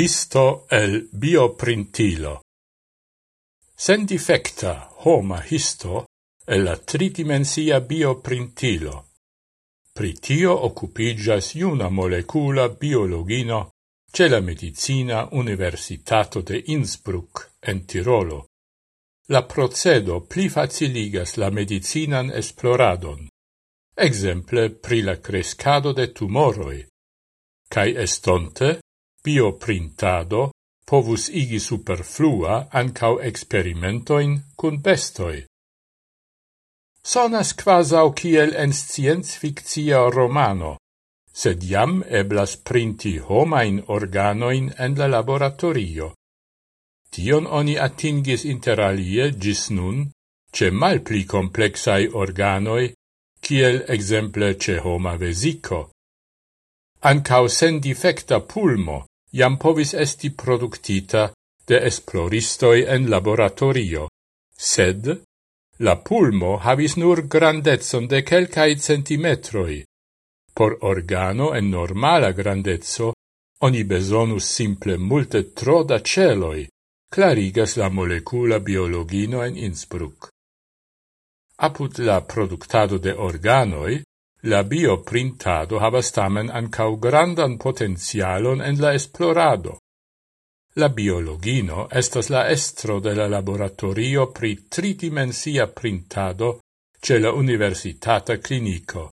histo el bioprintilo. Sen defecta homa histo el la tridimensia bioprintilo. Pritio occupigas iuna molecula biologino ce la Medicina Universitato de Innsbruck en Tirolo. La procedo pli faciligas la medicinan esploradon, exemple pri la crescado de tumoroi, cae estonte Bioprintado povus igi superflua ancau experimentoin cun bestoi. Sonas quasau kiel en scienz-fictia romano, sed jam eblas printi homain organoin en la laboratorio. Tion oni atingis interalie gis nun, ce mal pli complexai organoi, kiel exemple ce homa vesico. Ancau sen defecta pulmo, jam povis esti productita de esploristoi en laboratorio, sed la pulmo havis nur grandezon de quelcae centimetroi. Por organo en normala grandezzo, oni besonus simple multe tro da celoi, clarigas la molecula biologino en Innsbruck. Apud la productado de organoi, La bioprintado havas tamen ancau grandan potenzialon en la esplorado. La biologino estas la estro de la laboratorio pri tridimensia printado ce la Universitata Clinico.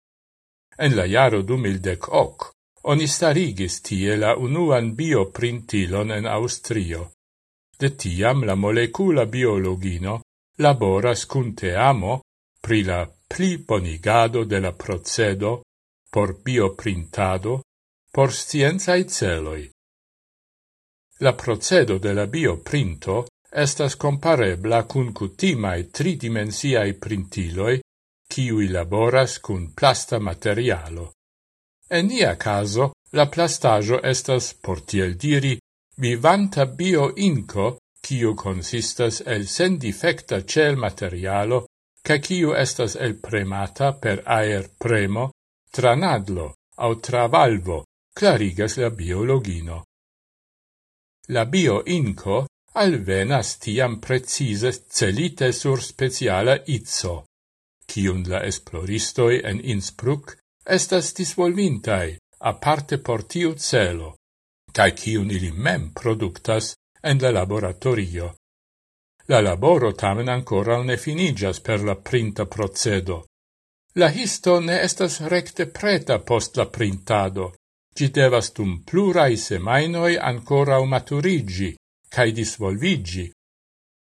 En la jaro 2018 oni starigis tie la unuan bioprintilon en Austrio. De tiam la molecula biologino laboras cun teamo pri la bonigado de la procedo por bioprintado por scienzae celoi. La procedo de la bioprinto estas comparebla cun cutimae tridimensiae printiloi kiui laboras cun plasta materialo. En nia caso, la plastajo estas, por tiel diri, vivanta bio-inco, kiu consistas el sen defecta cel materialo ca ciu estas el premata per aer premo tranadlo au travalvo, clarigas la biologino. La bioinco alvenas tiam precise celite sur speciala itzo, cium la esploristoi en Innsbruck estas disvolvintai aparte por tiu celo, cae cium ili mem productas en la laboratorio. La laboro tamen ancora ne finigas per la printa procedo. La histo ne estas recte preta post la printado. Gi devas dum plurai semainoi ancora maturigi, cae disvolvigi.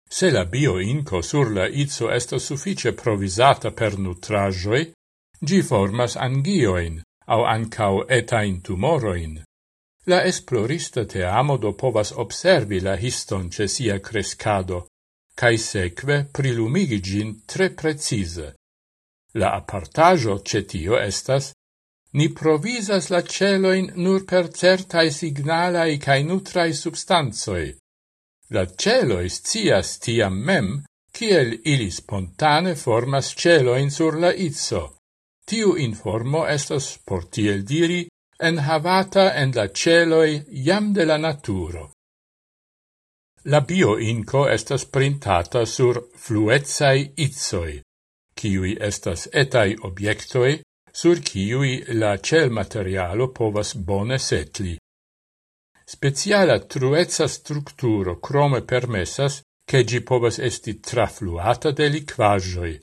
Se la bioinco sur la izzo estas suffice provisata per nutrajoi, gi formas angioin, au ancau etain tumoroin. La esplorista te amodo povas observi la histon ce sia crescado, cae seque prilumigi gin tre precise. La apartajo cetio estas, ni provisas la celoin nur per certai signalai cae nutrai substanzoi. La celoi scias tiam mem, kiel ili spontane formas celoin sur la itso. Tiu informo estas, por tiel diri, enhavata en la celoi jam de la naturo. La bioinco estas printata sur fluetsai itzoi, kiui estas etai objectoi, sur kiui la cel materialo povas bone setli. Speciala truezza strukturo crome permessas che gi povas esti trafluata de liquagioi.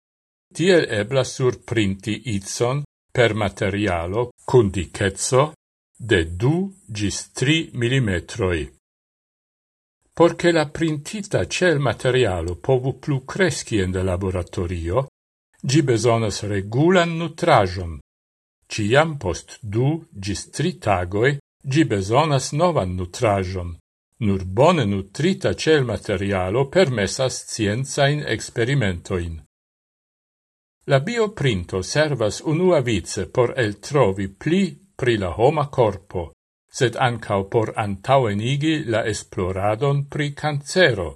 Tiel ebla surprinti itzon per materialo cun de 2 gis 3 millimetroi. Porche la printita cel materialo povu plu cresci en de laboratorio, gi besonas regulan nutrajon. Ciam post du gis tri tagoi gi besonas novan nutrajon. Nur bone nutrita cel materialo permessas scienzain experimentoin. La bioprinto servas unua vice por eltrovi pli pri la homa corpo, sed ancau por antauenigi la esploradon pri cancero.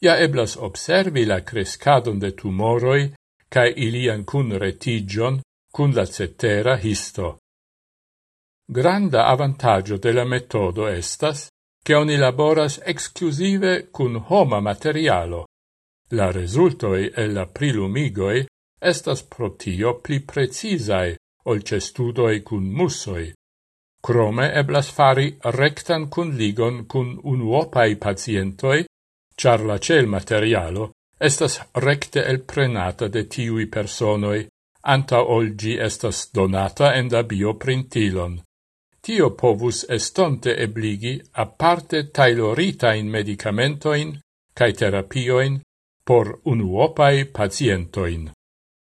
Ja eblas observi la crescadon de tumoroi cae ilian cun retigion cun la cetera histo. Granda avantaggio de la metodo estas che oni laboras exclusive cun homa materialo. La resultoi e la prilumigoi estas protio pli precisai, olce studoi cun mussoi, Crome eblas fari rectan cun ligon cun unuopai pacientoi, char la cel materialo estas recte el prenata de tiui personoi, anta olgi estas donata en da bioprintilon. Tio povus estonte ebligi aparte tailoritain medicamentoin cae terapioin por unuopai pacientoin.